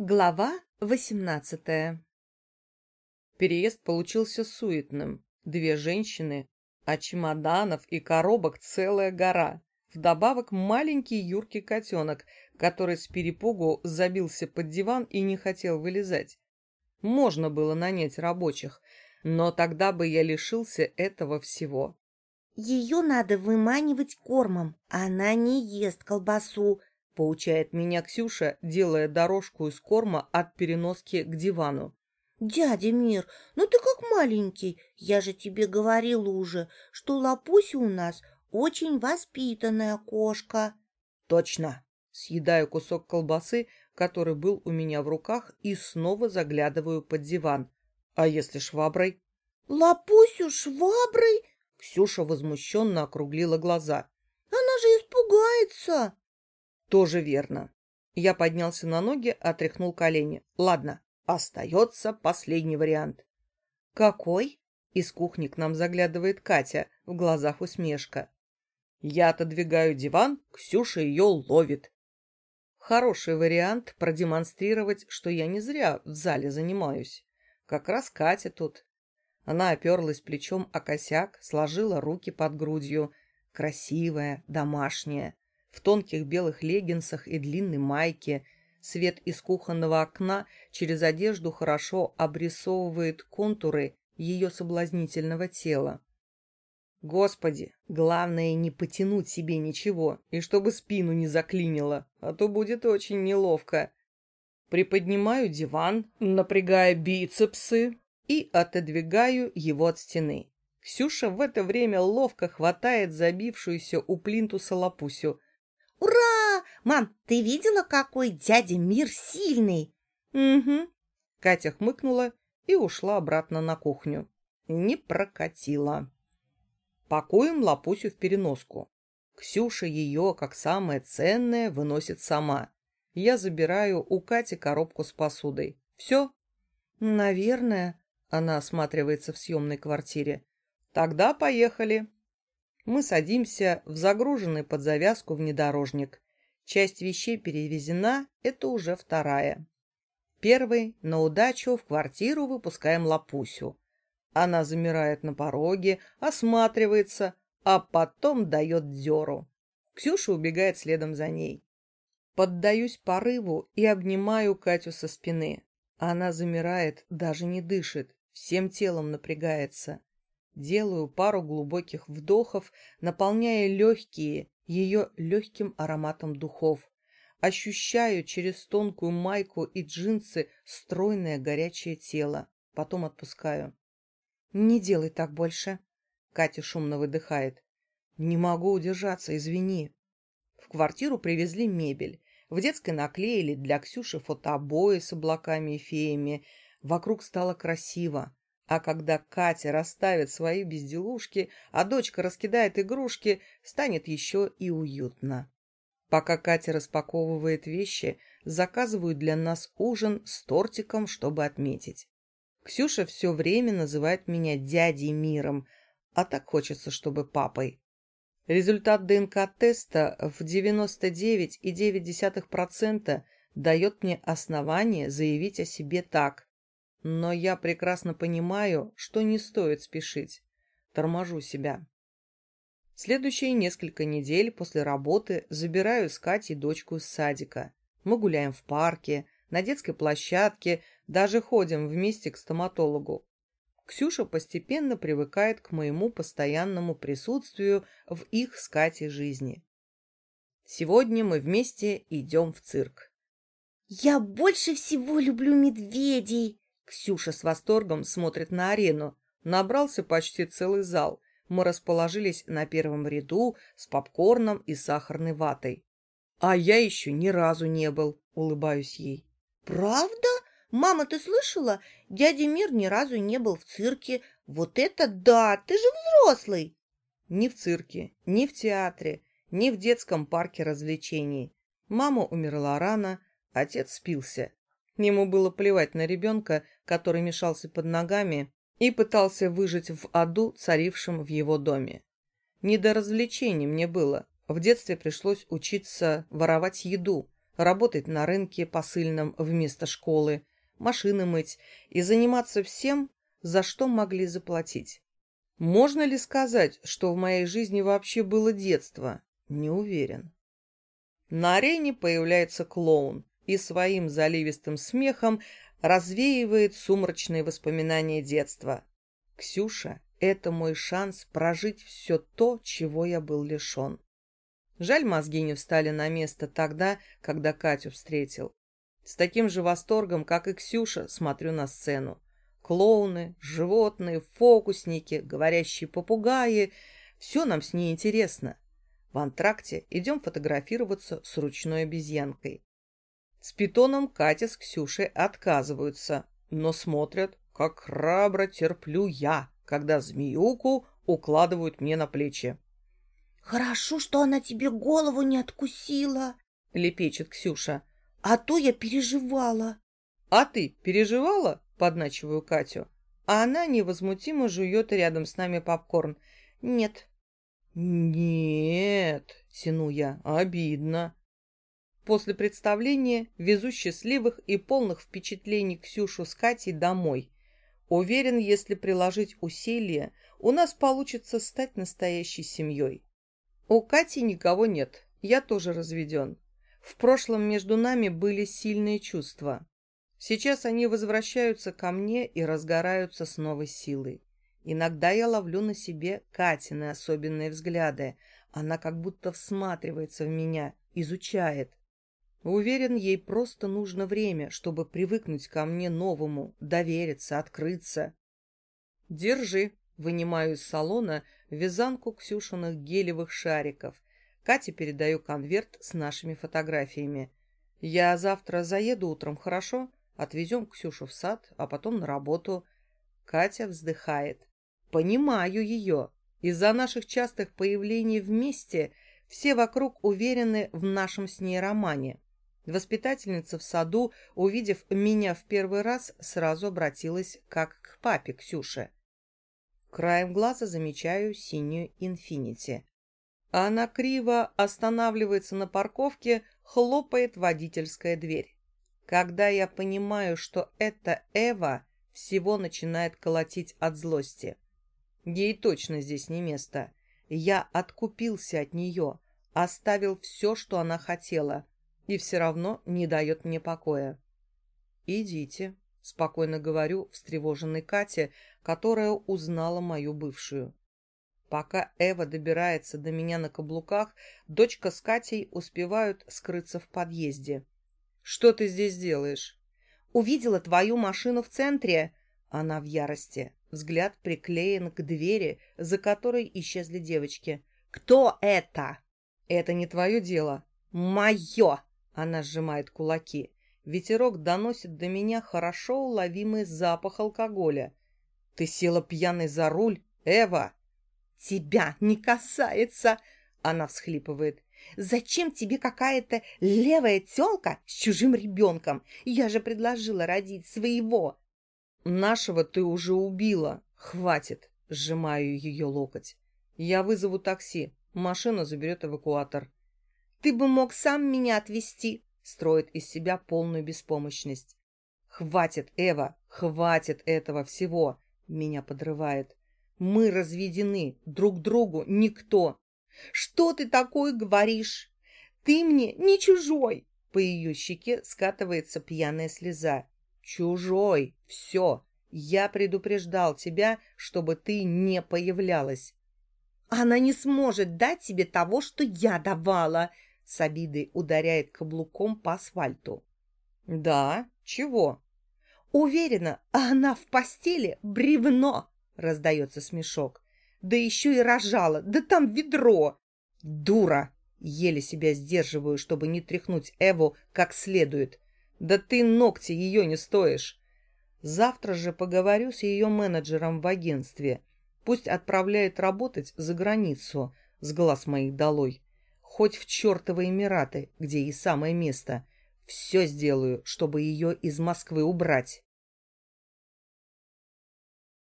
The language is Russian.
Глава восемнадцатая Переезд получился суетным. Две женщины, а чемоданов и коробок целая гора. Вдобавок маленький юркий котенок, который с перепугу забился под диван и не хотел вылезать. Можно было нанять рабочих, но тогда бы я лишился этого всего. Ее надо выманивать кормом, она не ест колбасу, — поучает меня Ксюша, делая дорожку из корма от переноски к дивану. «Дядя Мир, ну ты как маленький. Я же тебе говорила уже, что Лапуся у нас очень воспитанная кошка». «Точно!» Съедаю кусок колбасы, который был у меня в руках, и снова заглядываю под диван. «А если шваброй?» «Лапусю шваброй?» Ксюша возмущенно округлила глаза. «Она же испугается!» Тоже верно. Я поднялся на ноги, отряхнул колени. Ладно, остается последний вариант. Какой? Из кухни к нам заглядывает Катя, в глазах усмешка. Я отодвигаю диван, Ксюша ее ловит. Хороший вариант продемонстрировать, что я не зря в зале занимаюсь. Как раз Катя тут. Она оперлась плечом о косяк, сложила руки под грудью. Красивая, домашняя в тонких белых леггинсах и длинной майке. Свет из кухонного окна через одежду хорошо обрисовывает контуры ее соблазнительного тела. Господи, главное не потянуть себе ничего, и чтобы спину не заклинило, а то будет очень неловко. Приподнимаю диван, напрягая бицепсы и отодвигаю его от стены. Ксюша в это время ловко хватает забившуюся у плинтуса лапусю, «Ура! Мам, ты видела, какой дядя Мир сильный?» «Угу». Катя хмыкнула и ушла обратно на кухню. Не прокатила. Пакуем лапусю в переноску. Ксюша ее, как самое ценное, выносит сама. Я забираю у Кати коробку с посудой. Все? Наверное. Она осматривается в съемной квартире. Тогда поехали. Мы садимся в загруженный под завязку внедорожник. Часть вещей перевезена, это уже вторая. Первый, на удачу, в квартиру выпускаем Лапусю. Она замирает на пороге, осматривается, а потом дает дёру. Ксюша убегает следом за ней. Поддаюсь порыву и обнимаю Катю со спины. Она замирает, даже не дышит, всем телом напрягается. Делаю пару глубоких вдохов, наполняя легкие ее легким ароматом духов. Ощущаю через тонкую майку и джинсы стройное горячее тело. Потом отпускаю. «Не делай так больше», — Катя шумно выдыхает. «Не могу удержаться, извини». В квартиру привезли мебель. В детской наклеили для Ксюши фотообои с облаками и феями. Вокруг стало красиво. А когда Катя расставит свои безделушки, а дочка раскидает игрушки, станет еще и уютно. Пока Катя распаковывает вещи, заказываю для нас ужин с тортиком, чтобы отметить. Ксюша все время называет меня дядей миром, а так хочется, чтобы папой. Результат ДНК-теста в 99,9% дает мне основание заявить о себе так. Но я прекрасно понимаю, что не стоит спешить. Торможу себя. Следующие несколько недель после работы забираю с Катей дочку из садика. Мы гуляем в парке, на детской площадке, даже ходим вместе к стоматологу. Ксюша постепенно привыкает к моему постоянному присутствию в их с Катей жизни. Сегодня мы вместе идем в цирк. «Я больше всего люблю медведей!» Ксюша с восторгом смотрит на арену. Набрался почти целый зал. Мы расположились на первом ряду с попкорном и сахарной ватой. А я еще ни разу не был, улыбаюсь ей. Правда? Мама, ты слышала? Дядя Мир ни разу не был в цирке. Вот это да! Ты же взрослый! Ни в цирке, ни в театре, ни в детском парке развлечений. Мама умерла рано, отец спился. Ему было плевать на ребенка, который мешался под ногами и пытался выжить в аду, царившем в его доме. Не до развлечений мне было. В детстве пришлось учиться воровать еду, работать на рынке посыльном вместо школы, машины мыть и заниматься всем, за что могли заплатить. Можно ли сказать, что в моей жизни вообще было детство? Не уверен. На арене появляется клоун и своим заливистым смехом развеивает сумрачные воспоминания детства. Ксюша — это мой шанс прожить все то, чего я был лишен. Жаль, мозги не встали на место тогда, когда Катю встретил. С таким же восторгом, как и Ксюша, смотрю на сцену. Клоуны, животные, фокусники, говорящие попугаи — все нам с ней интересно. В антракте идем фотографироваться с ручной обезьянкой. С питоном Катя с Ксюшей отказываются, но смотрят, как храбро терплю я, когда змеюку укладывают мне на плечи. «Хорошо, что она тебе голову не откусила», — лепечет Ксюша. «А то я переживала». «А ты переживала?» — подначиваю Катю. А она невозмутимо жует рядом с нами попкорн. «Нет». «Нет», — тяну я, — «обидно». После представления везу счастливых и полных впечатлений Ксюшу с Катей домой. Уверен, если приложить усилия, у нас получится стать настоящей семьей. У Кати никого нет, я тоже разведен. В прошлом между нами были сильные чувства. Сейчас они возвращаются ко мне и разгораются с новой силой. Иногда я ловлю на себе Катины особенные взгляды. Она как будто всматривается в меня, изучает. Уверен, ей просто нужно время, чтобы привыкнуть ко мне новому, довериться, открыться. «Держи», — вынимаю из салона вязанку Ксюшиных гелевых шариков. Кате передаю конверт с нашими фотографиями. «Я завтра заеду утром, хорошо? Отвезем Ксюшу в сад, а потом на работу». Катя вздыхает. «Понимаю ее. Из-за наших частых появлений вместе все вокруг уверены в нашем с ней романе». Воспитательница в саду, увидев меня в первый раз, сразу обратилась как к папе Ксюше. Краем глаза замечаю синюю «Инфинити». Она криво останавливается на парковке, хлопает водительская дверь. Когда я понимаю, что это Эва, всего начинает колотить от злости. Ей точно здесь не место. Я откупился от нее, оставил все, что она хотела — и все равно не дает мне покоя. «Идите», — спокойно говорю встревоженной Кате, которая узнала мою бывшую. Пока Эва добирается до меня на каблуках, дочка с Катей успевают скрыться в подъезде. «Что ты здесь делаешь?» «Увидела твою машину в центре!» Она в ярости. Взгляд приклеен к двери, за которой исчезли девочки. «Кто это?» «Это не твое дело». «Мое!» Она сжимает кулаки. Ветерок доносит до меня хорошо уловимый запах алкоголя. «Ты села пьяной за руль, Эва?» «Тебя не касается!» Она всхлипывает. «Зачем тебе какая-то левая тёлка с чужим ребенком? Я же предложила родить своего!» «Нашего ты уже убила. Хватит!» Сжимаю ее локоть. «Я вызову такси. Машину заберет эвакуатор». Ты бы мог сам меня отвезти, строит из себя полную беспомощность. Хватит, Эва, хватит этого всего, меня подрывает. Мы разведены, друг другу никто. Что ты такое говоришь? Ты мне не чужой. По ее щеке скатывается пьяная слеза. Чужой, все. Я предупреждал тебя, чтобы ты не появлялась. Она не сможет дать тебе того, что я давала, с обидой ударяет каблуком по асфальту. «Да? Чего?» «Уверена, она в постели бревно!» — раздается смешок. «Да еще и рожала! Да там ведро!» «Дура!» — еле себя сдерживаю, чтобы не тряхнуть Эву как следует. «Да ты ногти ее не стоишь!» Завтра же поговорю с ее менеджером в агентстве. Пусть отправляет работать за границу, с глаз моих долой хоть в чертовы Эмираты, где и самое место. Все сделаю, чтобы ее из Москвы убрать.